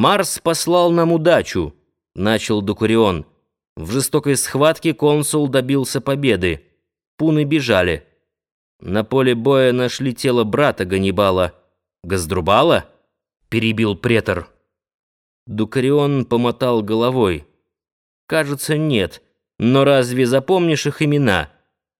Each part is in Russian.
«Марс послал нам удачу», — начал Дукурион. В жестокой схватке консул добился победы. Пуны бежали. На поле боя нашли тело брата Ганнибала. «Газдрубала?» — перебил претор. Дукарион помотал головой. «Кажется, нет. Но разве запомнишь их имена?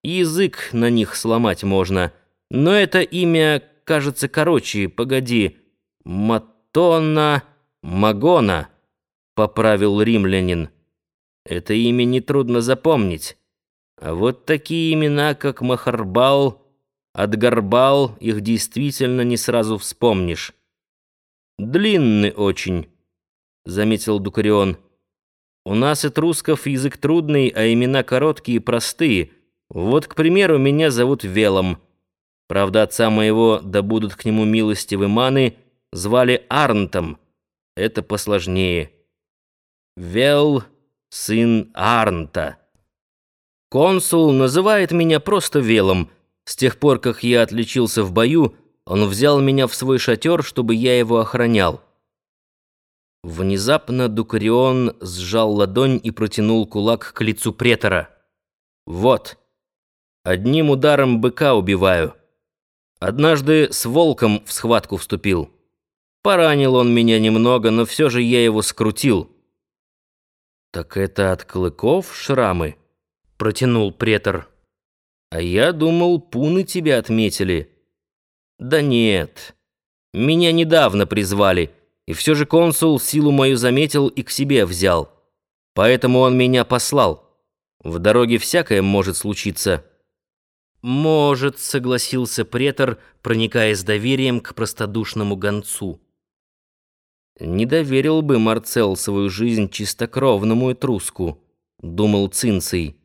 Язык на них сломать можно. Но это имя, кажется, короче. Погоди. Матона... Магона», — поправил римлянин. «Это имя нетрудно запомнить. А вот такие имена, как Махарбал, Адгарбал, их действительно не сразу вспомнишь. Длинный очень». — заметил Дукарион. «У нас этрусков язык трудный, а имена короткие и простые. Вот, к примеру, меня зовут Велом. Правда, отца моего, да будут к нему милостивы маны, звали Арнтом. Это посложнее. Вел, сын Арнта. Консул называет меня просто Велом. С тех пор, как я отличился в бою, он взял меня в свой шатер, чтобы я его охранял». Внезапно Дукарион сжал ладонь и протянул кулак к лицу претора. «Вот, одним ударом быка убиваю. Однажды с волком в схватку вступил. Поранил он меня немного, но все же я его скрутил». «Так это от клыков шрамы?» — протянул претор. «А я думал, пуны тебя отметили». «Да нет, меня недавно призвали». И все же консул силу мою заметил и к себе взял. Поэтому он меня послал. В дороге всякое может случиться». «Может», — согласился претор, проникая с доверием к простодушному гонцу. «Не доверил бы Марцел свою жизнь чистокровному этруску», — думал Цинций.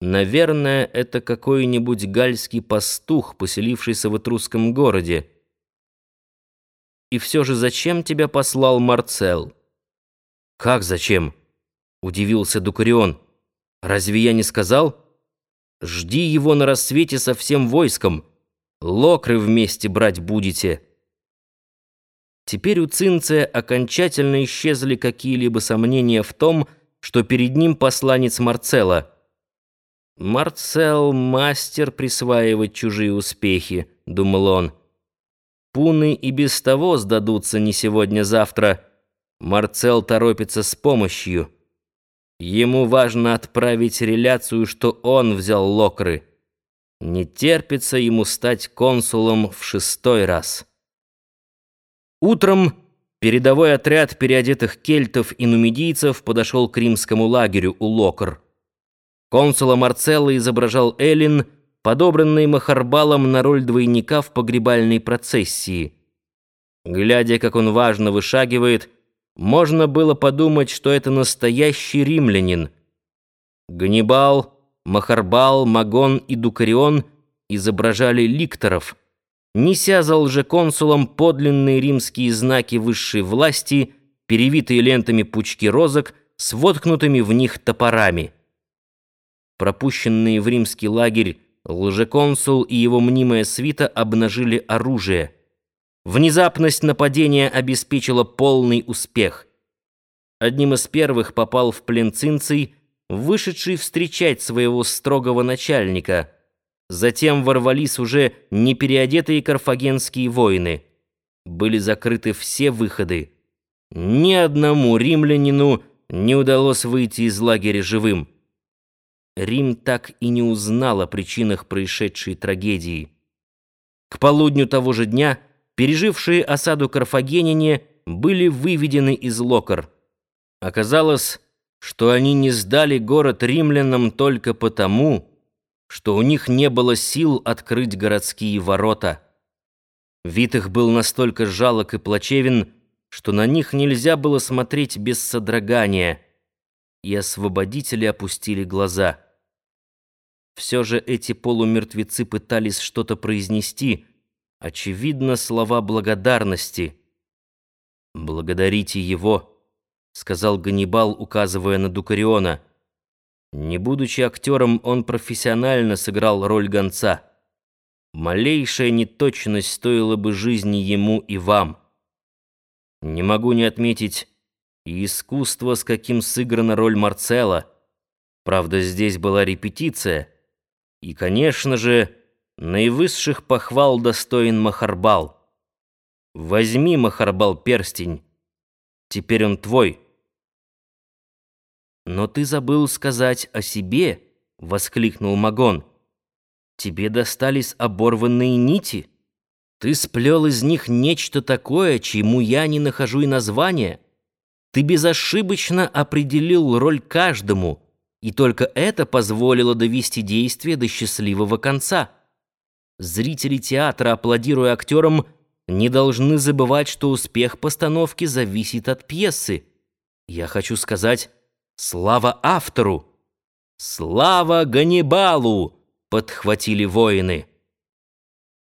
«Наверное, это какой-нибудь гальский пастух, поселившийся в этрусском городе». И все же зачем тебя послал Марцел?» «Как зачем?» — удивился Дукарион. «Разве я не сказал? Жди его на рассвете со всем войском. Локры вместе брать будете». Теперь у Цинция окончательно исчезли какие-либо сомнения в том, что перед ним посланец Марцела. «Марцел — мастер присваивать чужие успехи», — думал он. Пуны и без того сдадутся не сегодня-завтра. Марцел торопится с помощью. Ему важно отправить реляцию, что он взял локры. Не терпится ему стать консулом в шестой раз. Утром передовой отряд переодетых кельтов и нумидийцев подошел к римскому лагерю у Локр. Консула Марцелла изображал Эллин — подобранный Махарбалом на роль двойника в погребальной процессии. Глядя, как он важно вышагивает, можно было подумать, что это настоящий римлянин. Ганнибал, Махарбал, Магон и Дукарион изображали ликторов, неся за лжеконсулом подлинные римские знаки высшей власти, перевитые лентами пучки розок с воткнутыми в них топорами. Пропущенные в римский лагерь Лжеконсул и его мнимая свита обнажили оружие. Внезапность нападения обеспечила полный успех. Одним из первых попал в плен Цинций, вышедший встречать своего строгого начальника. Затем ворвались уже непереодетые карфагенские воины. Были закрыты все выходы. Ни одному римлянину не удалось выйти из лагеря живым. Рим так и не узнал о причинах происшедшей трагедии. К полудню того же дня пережившие осаду карфагеняне были выведены из Локар. Оказалось, что они не сдали город римлянам только потому, что у них не было сил открыть городские ворота. Вид их был настолько жалок и плачевен, что на них нельзя было смотреть без содрогания, и освободители опустили глаза — все же эти полумертвецы пытались что-то произнести, очевидно, слова благодарности. «Благодарите его», — сказал Ганнибал, указывая на Дукариона. Не будучи актером, он профессионально сыграл роль гонца. Малейшая неточность стоила бы жизни ему и вам. Не могу не отметить и искусство, с каким сыграна роль Марцела. Правда, здесь была репетиция. И, конечно же, наивысших похвал достоин Махарбал. Возьми, Махарбал, перстень. Теперь он твой. Но ты забыл сказать о себе, — воскликнул Магон. Тебе достались оборванные нити. Ты сплел из них нечто такое, чему я не нахожу и названия. Ты безошибочно определил роль каждому, и только это позволило довести действие до счастливого конца. Зрители театра, аплодируя актерам, не должны забывать, что успех постановки зависит от пьесы. Я хочу сказать «Слава автору!» «Слава Ганнибалу!» — подхватили воины.